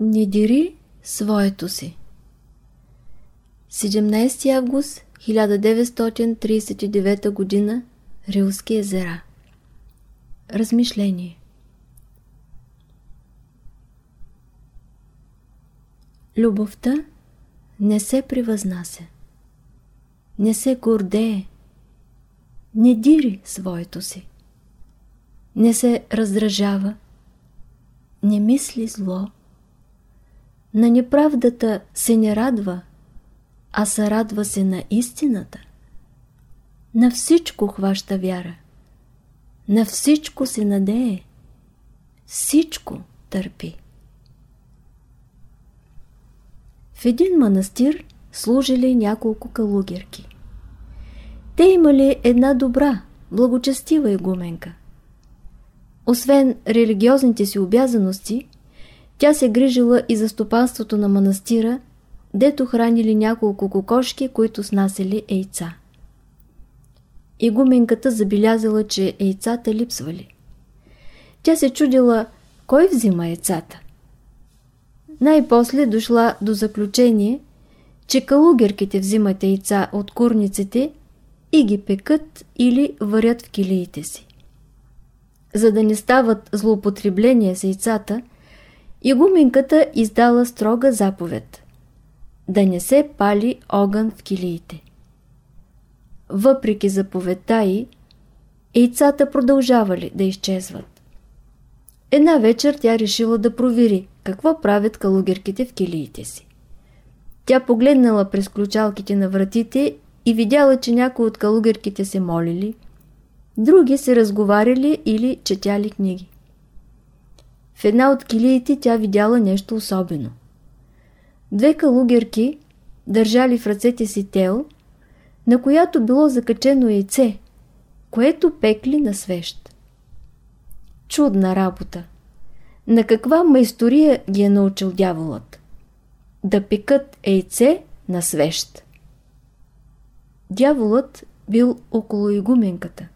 Не дири своето си. 17 август 1939 г. Рилски езера. Размишление. Любовта не се превъзнася, не се гордее, не дири своето си, не се раздражава, не мисли зло, на неправдата се не радва, а се радва се на истината. На всичко хваща вяра, на всичко се надее, всичко търпи. В един манастир служили няколко калугерки. Те имали една добра, благочестива игуменка. Освен религиозните си обязаности, тя се грижила и за стопанството на манастира, дето хранили няколко кокошки, които снасели яйца. Игуменката забелязала, че яйцата липсвали. Тя се чудила, кой взима яйцата. Най-после дошла до заключение, че калугерките взимат яйца от курниците и ги пекат или варят в килиите си. За да не стават злоупотребления с яйцата, игуменката издала строга заповед – да не се пали огън в килиите. Въпреки заповедта й, яйцата продължавали да изчезват. Една вечер тя решила да провери какво правят калугерките в килиите си. Тя погледнала през ключалките на вратите и видяла, че някои от калугерките се молили, други се разговаряли или четяли книги. Една от килиите тя видяла нещо особено. Две калугерки държали в ръцете си тел, на която било закачено яйце, което пекли на свещ. Чудна работа! На каква майстория ги е научил дяволът? Да пекат яйце на свещ. Дяволът бил около игуменката.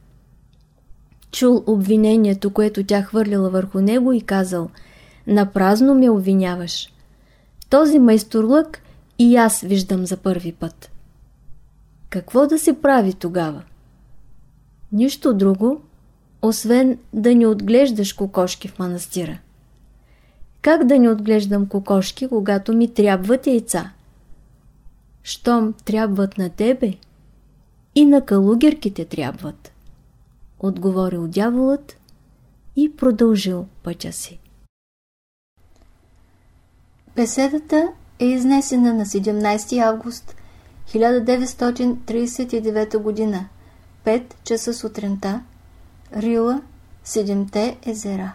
Чул обвинението, което тя хвърляла върху него и казал «Напразно ме обвиняваш. Този майсторлък и аз виждам за първи път». Какво да се прави тогава? Нищо друго, освен да не отглеждаш кокошки в манастира. Как да не отглеждам кокошки, когато ми трябват яйца? Щом трябват на тебе, и на калугерките трябват. Отговорил дяволът и продължил пътя си. Беседата е изнесена на 17 август 1939 г. 5 часа сутринта, Рила, Седемте езера.